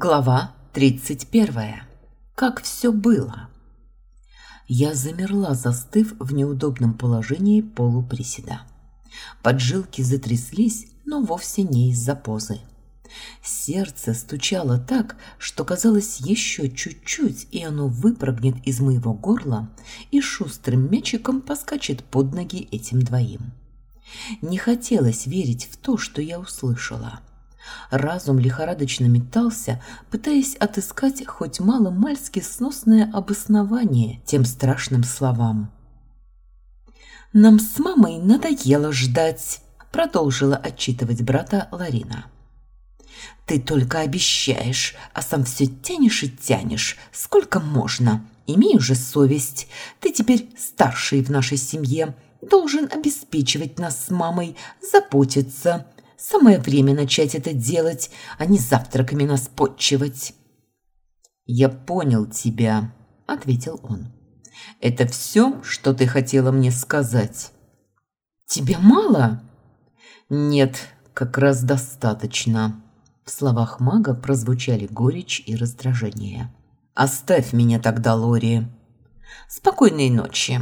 Глава 31. Как все было. Я замерла, застыв в неудобном положении полуприседа. Поджилки затряслись, но вовсе не из-за позы. Сердце стучало так, что казалось еще чуть-чуть, и оно выпрыгнет из моего горла и шустрым мячиком поскачет под ноги этим двоим. Не хотелось верить в то, что я услышала. Разум лихорадочно метался, пытаясь отыскать хоть мало-мальски сносное обоснование тем страшным словам. «Нам с мамой надоело ждать», — продолжила отчитывать брата Ларина. «Ты только обещаешь, а сам все тянешь и тянешь. Сколько можно? Имей уже совесть. Ты теперь старший в нашей семье, должен обеспечивать нас с мамой, заботиться. Самое время начать это делать, а не завтраками нас подчивать. «Я понял тебя», — ответил он. «Это все, что ты хотела мне сказать?» «Тебе мало?» «Нет, как раз достаточно». В словах мага прозвучали горечь и раздражение. «Оставь меня тогда, Лори». «Спокойной ночи»,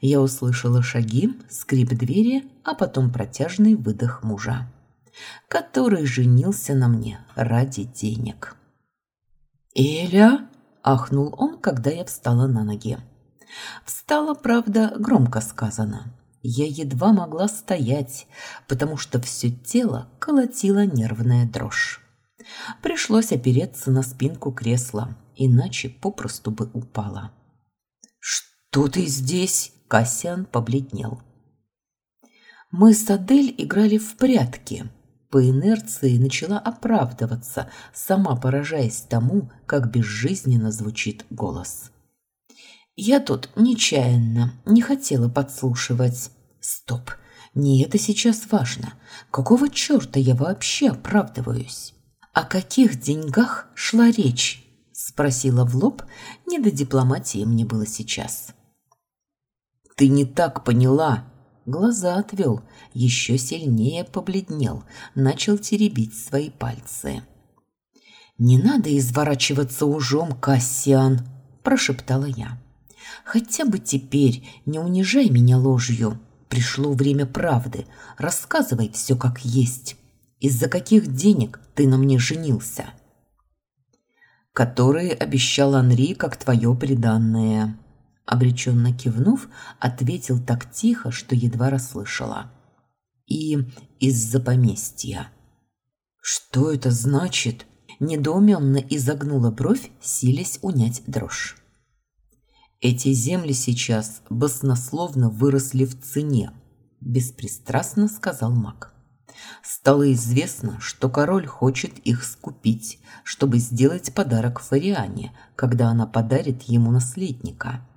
я услышала шаги, скрип двери, а потом протяжный выдох мужа, который женился на мне ради денег. «Эля!» – ахнул он, когда я встала на ноги. Встала, правда, громко сказано. Я едва могла стоять, потому что все тело колотило нервная дрожь. Пришлось опереться на спинку кресла, иначе попросту бы упала. «Что ты здесь?» Кассиан побледнел. Мы с Адель играли в прятки. По инерции начала оправдываться, сама поражаясь тому, как безжизненно звучит голос. Я тут нечаянно, не хотела подслушивать. Стоп, не это сейчас важно. Какого черта я вообще оправдываюсь? О каких деньгах шла речь? Спросила в лоб, не до дипломатии мне было сейчас. Ты не так поняла. Глаза отвел, еще сильнее побледнел, начал теребить свои пальцы. «Не надо изворачиваться ужом, Кассиан!» – прошептала я. «Хотя бы теперь не унижай меня ложью. Пришло время правды. Рассказывай все как есть. Из-за каких денег ты на мне женился?» «Которые обещал Анри как твое приданное», Обреченно кивнув, ответил так тихо, что едва расслышала. И из-за поместья. Что это значит? Недоуменно изогнула бровь, силясь унять дрожь. Эти земли сейчас баснословно выросли в цене, беспристрастно сказал маг. Стало известно, что король хочет их скупить, чтобы сделать подарок Фариане, когда она подарит ему наследника.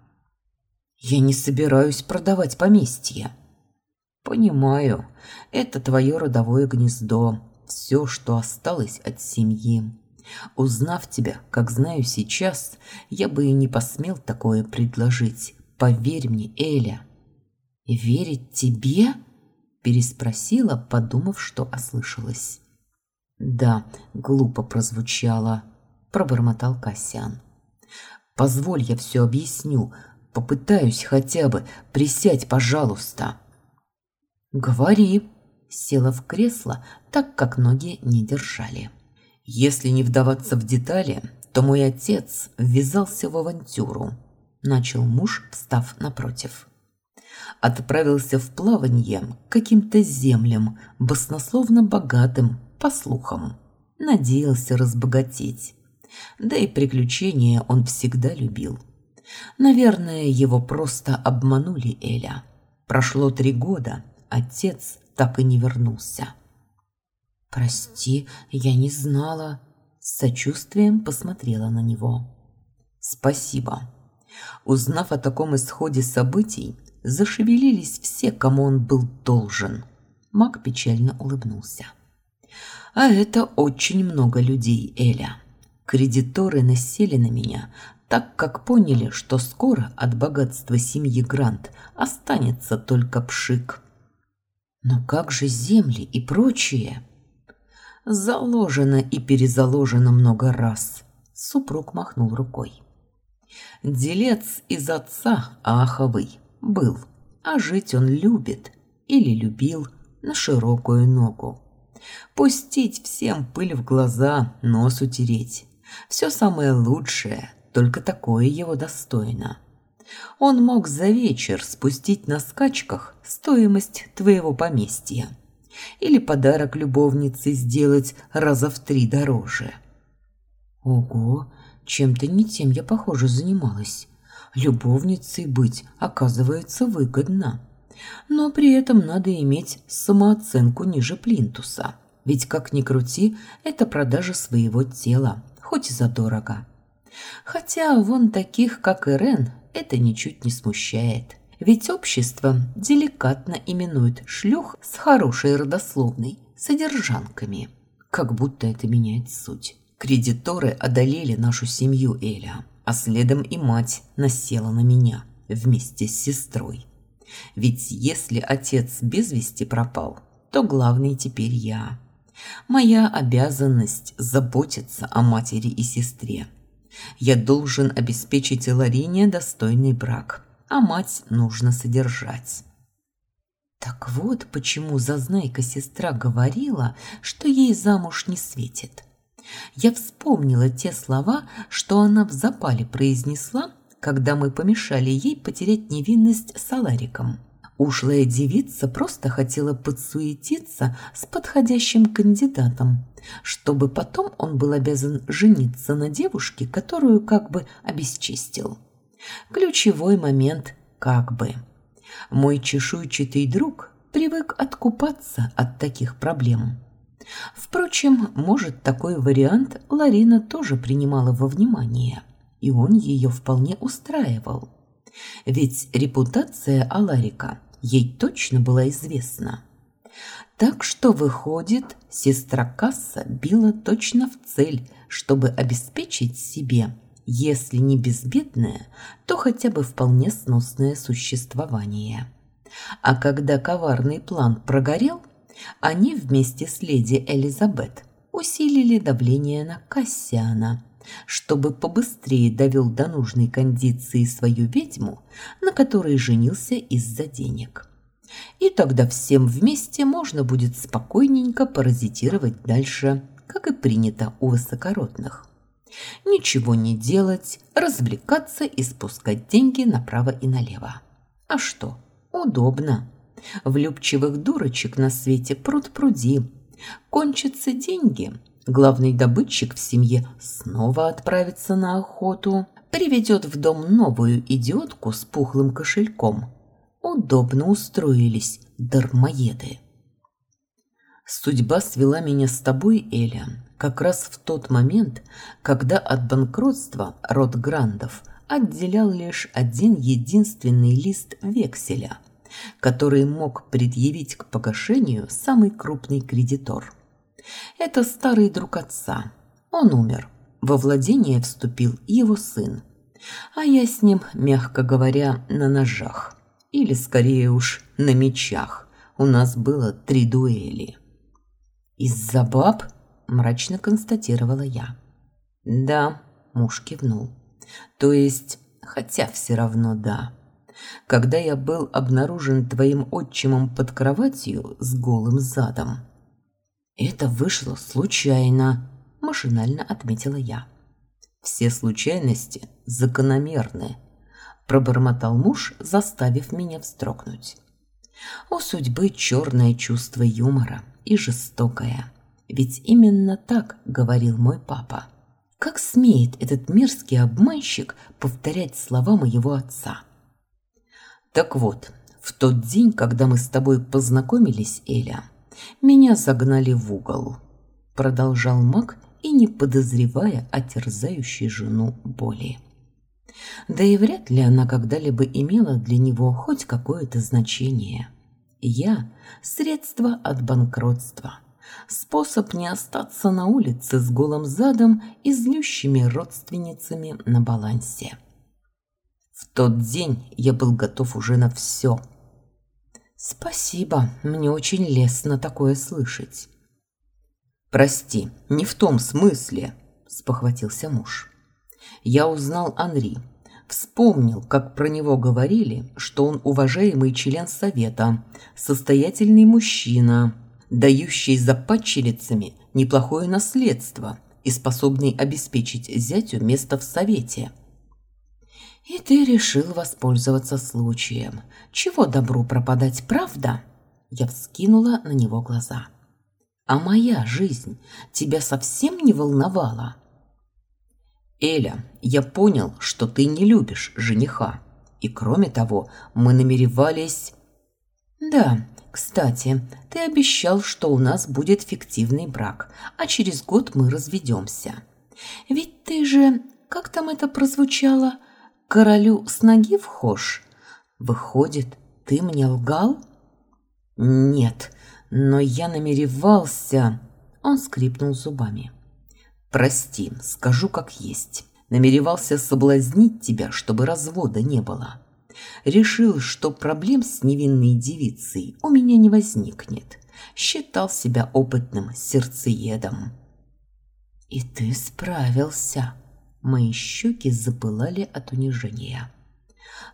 Я не собираюсь продавать поместье. Понимаю, это твое родовое гнездо, все, что осталось от семьи. Узнав тебя, как знаю сейчас, я бы и не посмел такое предложить. Поверь мне, Эля. Верить тебе? переспросила, подумав, что ослышалась. Да, глупо прозвучало, пробормотал Касьян. Позволь, я все объясню. Попытаюсь хотя бы. Присядь, пожалуйста. Говори. Села в кресло, так как ноги не держали. Если не вдаваться в детали, то мой отец ввязался в авантюру. Начал муж, встав напротив. Отправился в плаванье к каким-то землям, баснословно богатым, по слухам. Надеялся разбогатеть. Да и приключения он всегда любил. Наверное, его просто обманули Эля. Прошло три года, отец так и не вернулся. «Прости, я не знала», – с сочувствием посмотрела на него. «Спасибо». Узнав о таком исходе событий, зашевелились все, кому он был должен. Мак печально улыбнулся. «А это очень много людей, Эля. Кредиторы насели на меня, так как поняли, что скоро от богатства семьи Грант останется только пшик. Но как же земли и прочее? Заложено и перезаложено много раз. Супруг махнул рукой. Делец из отца Аховый был, а жить он любит или любил на широкую ногу. Пустить всем пыль в глаза, нос утереть. Все самое лучшее, только такое его достойно. Он мог за вечер спустить на скачках стоимость твоего поместья. Или подарок любовнице сделать раза в три дороже. Ого, чем-то не тем я, похоже, занималась. Любовницей быть, оказывается, выгодно. Но при этом надо иметь самооценку ниже плинтуса. Ведь, как ни крути, это продажа своего тела, хоть и задорого. Хотя вон таких, как Ирен, это ничуть не смущает. Ведь общество деликатно именует шлюх с хорошей родословной, содержанками. Как будто это меняет суть. Кредиторы одолели нашу семью Эля, а следом и мать насела на меня вместе с сестрой. Ведь если отец без вести пропал, то главный теперь я. Моя обязанность заботиться о матери и сестре – я должен обеспечить Ларине достойный брак, а мать нужно содержать. Так вот, почему зазнайка-сестра говорила, что ей замуж не светит. Я вспомнила те слова, что она в запале произнесла, когда мы помешали ей потерять невинность с Алариком. Ушлая девица просто хотела подсуетиться с подходящим кандидатом, чтобы потом он был обязан жениться на девушке, которую как бы обесчестил. Ключевой момент «как бы». Мой чешуйчатый друг привык откупаться от таких проблем. Впрочем, может, такой вариант Ларина тоже принимала во внимание, и он ее вполне устраивал. Ведь репутация Аларика – ей точно была известна. Так что, выходит, сестра Касса била точно в цель, чтобы обеспечить себе, если не безбедное, то хотя бы вполне сносное существование. А когда коварный план прогорел, они вместе с леди Элизабет усилили давление на Кассиана – чтобы побыстрее довел до нужной кондиции свою ведьму, на которой женился из-за денег. И тогда всем вместе можно будет спокойненько паразитировать дальше, как и принято у высокородных. Ничего не делать, развлекаться и спускать деньги направо и налево. А что? Удобно. Влюбчивых дурочек на свете пруд пруди. Кончатся деньги – Главный добытчик в семье снова отправится на охоту, приведет в дом новую идиотку с пухлым кошельком. Удобно устроились дармоеды. Судьба свела меня с тобой, Эля, как раз в тот момент, когда от банкротства род Грандов отделял лишь один единственный лист векселя, который мог предъявить к погашению самый крупный кредитор – это старый друг отца. Он умер. Во владение вступил его сын. А я с ним, мягко говоря, на ножах. Или, скорее уж, на мечах. У нас было три дуэли. «Из-за баб?» – мрачно констатировала я. «Да», – муж кивнул. «То есть, хотя все равно да. Когда я был обнаружен твоим отчимом под кроватью с голым задом, «Это вышло случайно», – машинально отметила я. «Все случайности закономерны», – пробормотал муж, заставив меня встрогнуть. «У судьбы черное чувство юмора и жестокое. Ведь именно так говорил мой папа. Как смеет этот мерзкий обманщик повторять слова моего отца?» «Так вот, в тот день, когда мы с тобой познакомились, Эля, меня загнали в угол, продолжал маг и не подозревая о терзающей жену боли. Да и вряд ли она когда-либо имела для него хоть какое-то значение. Я – средство от банкротства, способ не остаться на улице с голым задом и злющими родственницами на балансе. В тот день я был готов уже на все – «Спасибо, мне очень лестно такое слышать». «Прости, не в том смысле», – спохватился муж. «Я узнал Анри. Вспомнил, как про него говорили, что он уважаемый член совета, состоятельный мужчина, дающий за падчерицами неплохое наследство и способный обеспечить зятю место в совете». «И ты решил воспользоваться случаем. Чего добру пропадать, правда?» Я вскинула на него глаза. «А моя жизнь тебя совсем не волновала?» «Эля, я понял, что ты не любишь жениха. И кроме того, мы намеревались...» «Да, кстати, ты обещал, что у нас будет фиктивный брак, а через год мы разведемся. Ведь ты же, как там это прозвучало, королю с ноги вхож? Выходит, ты мне лгал?» «Нет, но я намеревался...» Он скрипнул зубами. «Прости, скажу как есть. Намеревался соблазнить тебя, чтобы развода не было. Решил, что проблем с невинной девицей у меня не возникнет. Считал себя опытным сердцеедом». «И ты справился». Мои щеки запылали от унижения.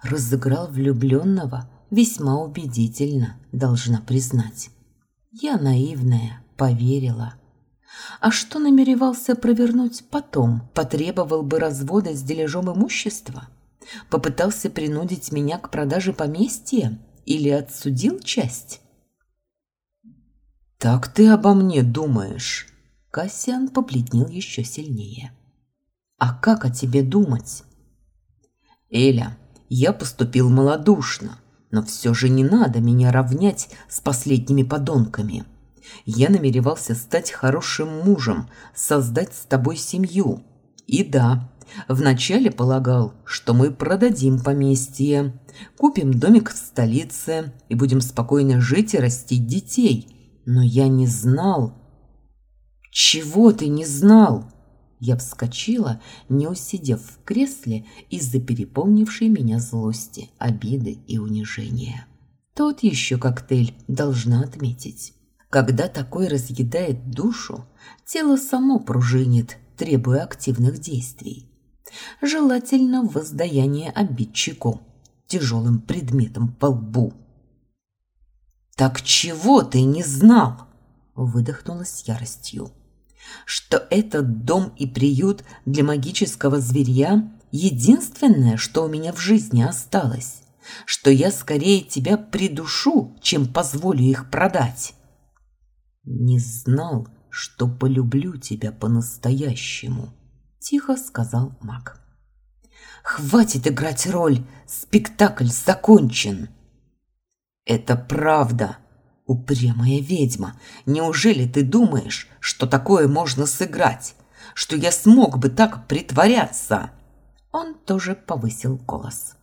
Разыграл влюбленного весьма убедительно, должна признать. Я наивная, поверила. А что намеревался провернуть потом? Потребовал бы развода с дележом имущества? Попытался принудить меня к продаже поместья? Или отсудил часть? «Так ты обо мне думаешь?» Кассиан побледнел еще сильнее. «А как о тебе думать?» «Эля, я поступил малодушно, но все же не надо меня равнять с последними подонками. Я намеревался стать хорошим мужем, создать с тобой семью. И да, вначале полагал, что мы продадим поместье, купим домик в столице и будем спокойно жить и растить детей. Но я не знал... Чего ты не знал? Я вскочила, не усидев в кресле из-за переполнившей меня злости, обиды и унижения. Тот еще коктейль должна отметить. Когда такой разъедает душу, тело само пружинит, требуя активных действий. Желательно воздаяние обидчику, тяжелым предметом по лбу. «Так чего ты не знал?» – выдохнула с яростью что этот дом и приют для магического зверья – единственное, что у меня в жизни осталось, что я скорее тебя придушу, чем позволю их продать. Не знал, что полюблю тебя по-настоящему, тихо сказал маг. Хватит играть роль, спектакль закончен. Это правда, «Упрямая ведьма, неужели ты думаешь, что такое можно сыграть? Что я смог бы так притворяться?» Он тоже повысил голос.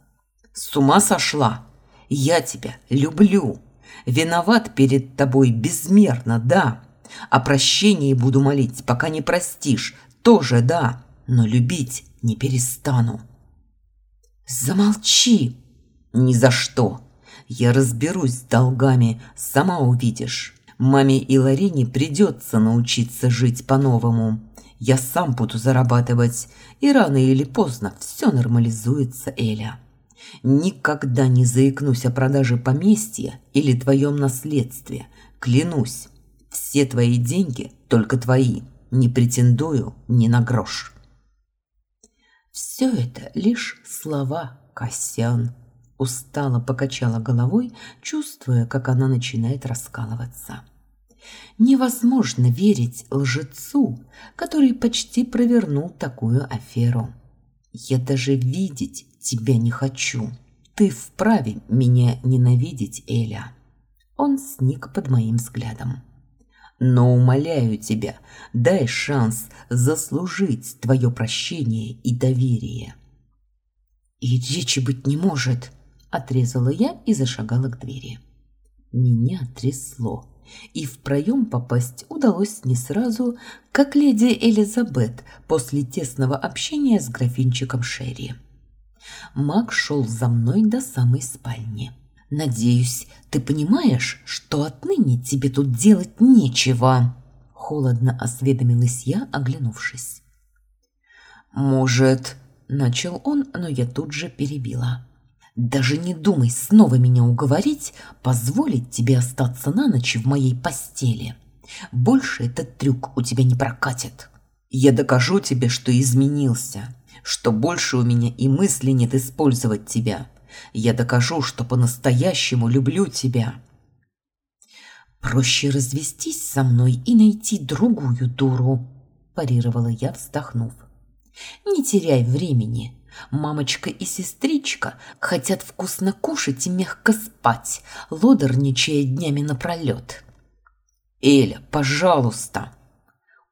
«С ума сошла? Я тебя люблю. Виноват перед тобой безмерно, да. О прощении буду молить, пока не простишь, тоже да. Но любить не перестану». «Замолчи!» «Ни за что!» Я разберусь с долгами, сама увидишь. Маме и Ларине придется научиться жить по-новому. Я сам буду зарабатывать, и рано или поздно все нормализуется, Эля. Никогда не заикнусь о продаже поместья или твоем наследстве. Клянусь, все твои деньги только твои. Не претендую ни на грош. Все это лишь слова, Касьян. Устало покачала головой, чувствуя, как она начинает раскалываться. Невозможно верить лжецу, который почти провернул такую аферу. Я даже видеть тебя не хочу. Ты вправе меня ненавидеть, Эля. Он сник под моим взглядом. Но умоляю тебя, дай шанс заслужить твое прощение и доверие. И речи быть не может, Отрезала я и зашагала к двери. Меня трясло, и в проем попасть удалось не сразу, как леди Элизабет после тесного общения с графинчиком Шерри. Маг шел за мной до самой спальни. «Надеюсь, ты понимаешь, что отныне тебе тут делать нечего?» Холодно осведомилась я, оглянувшись. «Может...» – начал он, но я тут же перебила. «Даже не думай снова меня уговорить, позволить тебе остаться на ночь в моей постели. Больше этот трюк у тебя не прокатит. Я докажу тебе, что изменился, что больше у меня и мысли нет использовать тебя. Я докажу, что по-настоящему люблю тебя». «Проще развестись со мной и найти другую дуру», – парировала я, вздохнув. «Не теряй времени. Мамочка и сестричка хотят вкусно кушать и мягко спать, лодорничая днями напролет». «Эля, пожалуйста,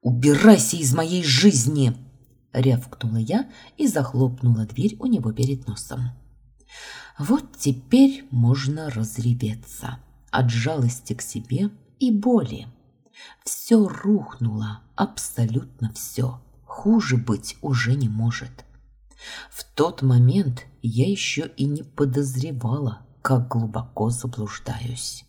убирайся из моей жизни!» – рявкнула я и захлопнула дверь у него перед носом. «Вот теперь можно разреветься» от жалости к себе и боли. Все рухнуло, абсолютно все. Хуже быть уже не может. В тот момент я еще и не подозревала, как глубоко заблуждаюсь.